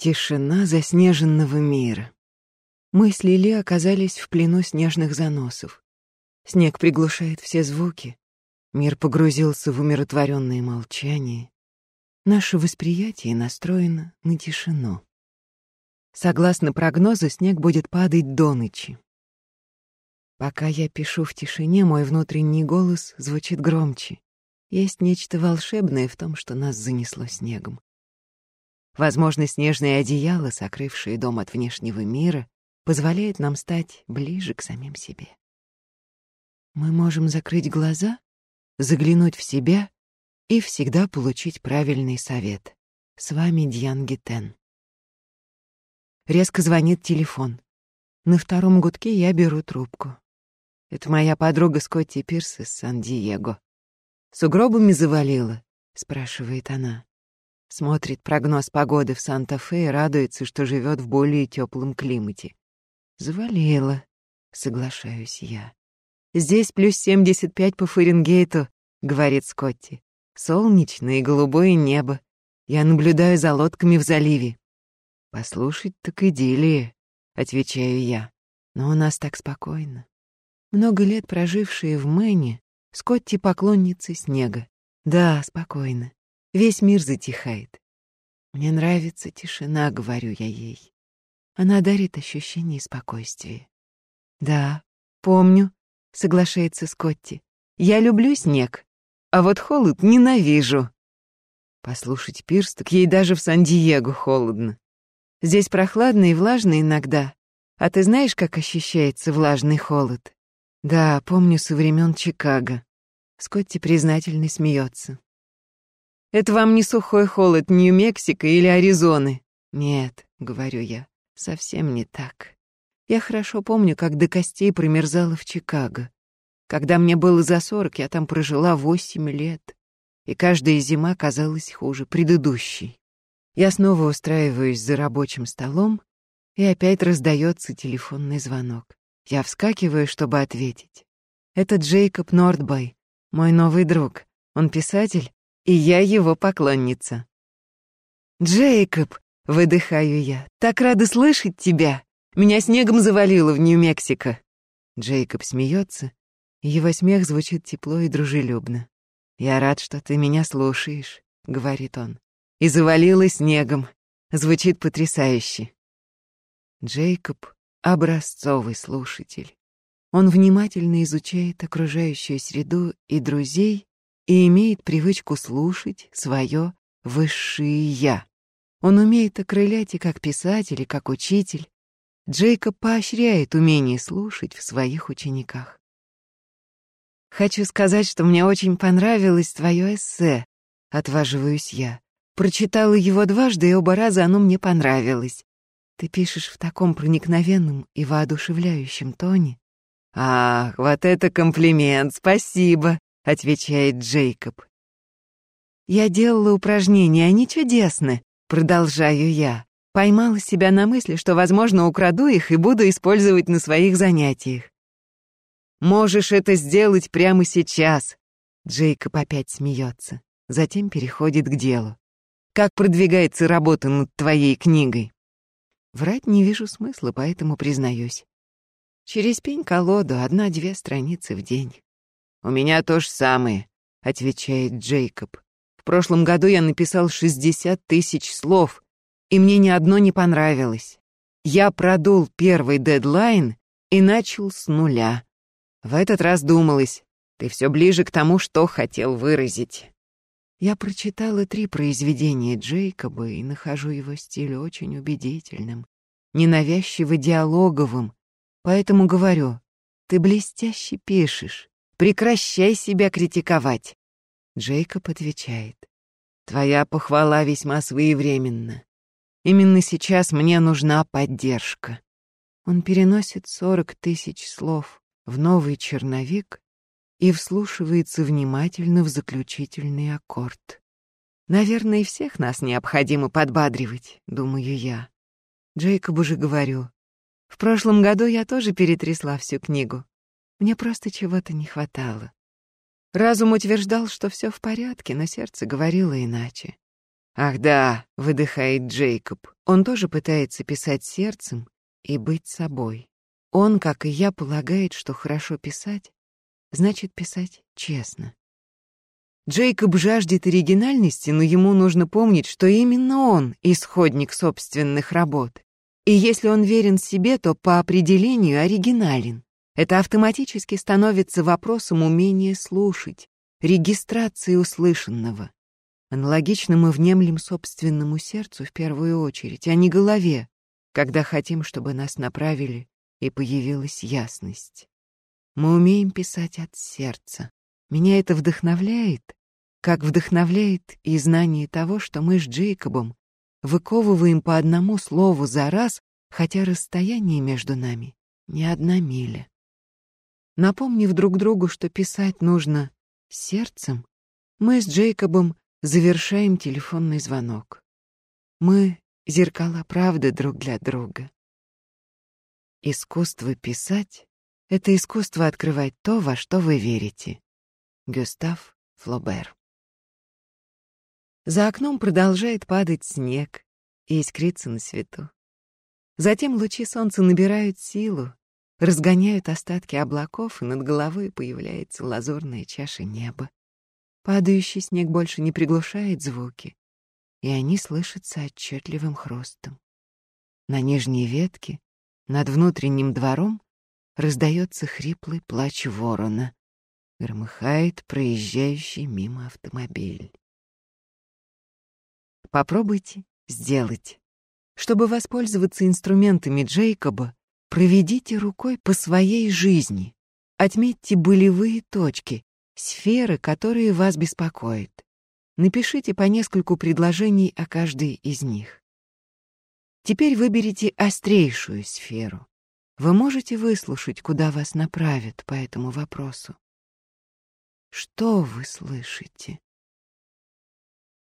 Тишина заснеженного мира. Мысли Ли оказались в плену снежных заносов. Снег приглушает все звуки. Мир погрузился в умиротворенное молчание. Наше восприятие настроено на тишину. Согласно прогнозу, снег будет падать до ночи. Пока я пишу в тишине, мой внутренний голос звучит громче. Есть нечто волшебное в том, что нас занесло снегом. Возможно, снежное одеяло, сокрывшее дом от внешнего мира, позволяет нам стать ближе к самим себе. Мы можем закрыть глаза, заглянуть в себя и всегда получить правильный совет. С вами Дьян Гитен. Резко звонит телефон. На втором гудке я беру трубку. Это моя подруга Скотти Пирс из Сан-Диего. «Сугробами завалила?» — спрашивает она. Смотрит прогноз погоды в Санта-Фе и радуется, что живет в более теплом климате. «Завалило», — соглашаюсь я. «Здесь плюс семьдесят пять по Фаренгейту», — говорит Скотти. «Солнечное и голубое небо. Я наблюдаю за лодками в заливе». «Послушать так идиллия», — отвечаю я. «Но у нас так спокойно». Много лет прожившие в Мэне, Скотти поклонницы снега. Да, спокойно. Весь мир затихает. Мне нравится тишина, говорю я ей. Она дарит ощущение спокойствия. Да, помню, соглашается Скотти. Я люблю снег, а вот холод ненавижу. Послушать Пирс, так ей даже в Сан-Диего холодно. Здесь прохладно и влажно иногда. А ты знаешь, как ощущается влажный холод? Да, помню со времен Чикаго. Скотти признательно смеется. Это вам не сухой холод Нью-Мексико или Аризоны. Нет, говорю я, совсем не так. Я хорошо помню, как до костей промерзала в Чикаго. Когда мне было за сорок, я там прожила восемь лет, и каждая зима казалась хуже предыдущей. Я снова устраиваюсь за рабочим столом, и опять раздается телефонный звонок. Я вскакиваю, чтобы ответить. Это Джейкоб Нордбай, мой новый друг. Он писатель и я его поклонница. «Джейкоб!» — выдыхаю я. «Так рада слышать тебя! Меня снегом завалило в Нью-Мексико!» Джейкоб смеется, и его смех звучит тепло и дружелюбно. «Я рад, что ты меня слушаешь», — говорит он. «И завалило снегом. Звучит потрясающе». Джейкоб — образцовый слушатель. Он внимательно изучает окружающую среду и друзей и имеет привычку слушать свое высшее «я». Он умеет окрылять и как писатель, и как учитель. Джейкоб поощряет умение слушать в своих учениках. «Хочу сказать, что мне очень понравилось твое эссе», — отваживаюсь я. Прочитала его дважды, и оба раза оно мне понравилось. Ты пишешь в таком проникновенном и воодушевляющем тоне. «Ах, вот это комплимент, спасибо!» Отвечает Джейкоб. Я делала упражнения, они чудесны, продолжаю я. Поймала себя на мысли, что, возможно, украду их и буду использовать на своих занятиях. Можешь это сделать прямо сейчас. Джейкоб опять смеется, затем переходит к делу. Как продвигается работа над твоей книгой? Врать не вижу смысла, поэтому признаюсь. Через пень-колоду одна-две страницы в день. «У меня то же самое», — отвечает Джейкоб. «В прошлом году я написал 60 тысяч слов, и мне ни одно не понравилось. Я продул первый дедлайн и начал с нуля. В этот раз думалось, ты все ближе к тому, что хотел выразить». Я прочитала три произведения Джейкоба и нахожу его стиль очень убедительным, ненавязчиво диалоговым, поэтому говорю, ты блестяще пишешь, Прекращай себя критиковать. Джейкоб отвечает. Твоя похвала весьма своевременна. Именно сейчас мне нужна поддержка. Он переносит сорок тысяч слов в новый черновик и вслушивается внимательно в заключительный аккорд. Наверное, всех нас необходимо подбадривать, думаю я. Джейкобу же говорю. В прошлом году я тоже перетрясла всю книгу. Мне просто чего-то не хватало. Разум утверждал, что все в порядке, но сердце говорило иначе. «Ах да», — выдыхает Джейкоб. Он тоже пытается писать сердцем и быть собой. Он, как и я, полагает, что хорошо писать, значит писать честно. Джейкоб жаждет оригинальности, но ему нужно помнить, что именно он — исходник собственных работ. И если он верен себе, то по определению оригинален. Это автоматически становится вопросом умения слушать, регистрации услышанного. Аналогично мы внемлем собственному сердцу в первую очередь, а не голове, когда хотим, чтобы нас направили и появилась ясность. Мы умеем писать от сердца. Меня это вдохновляет, как вдохновляет и знание того, что мы с Джейкобом выковываем по одному слову за раз, хотя расстояние между нами не одна миля. Напомнив друг другу, что писать нужно сердцем, мы с Джейкобом завершаем телефонный звонок. Мы — зеркала правды друг для друга. Искусство писать — это искусство открывать то, во что вы верите. Гюстав Флобер за окном продолжает падать снег и искриться на свету. Затем лучи солнца набирают силу, разгоняют остатки облаков, и над головой появляется лазурная чаша неба. Падающий снег больше не приглушает звуки, и они слышатся отчетливым хрустом. На нижней ветке, над внутренним двором, раздается хриплый плач ворона. Громыхает проезжающий мимо автомобиль. Попробуйте сделать. Чтобы воспользоваться инструментами Джейкоба, проведите рукой по своей жизни. Отметьте болевые точки, сферы, которые вас беспокоят. Напишите по нескольку предложений о каждой из них. Теперь выберите острейшую сферу. Вы можете выслушать, куда вас направят по этому вопросу. Что вы слышите?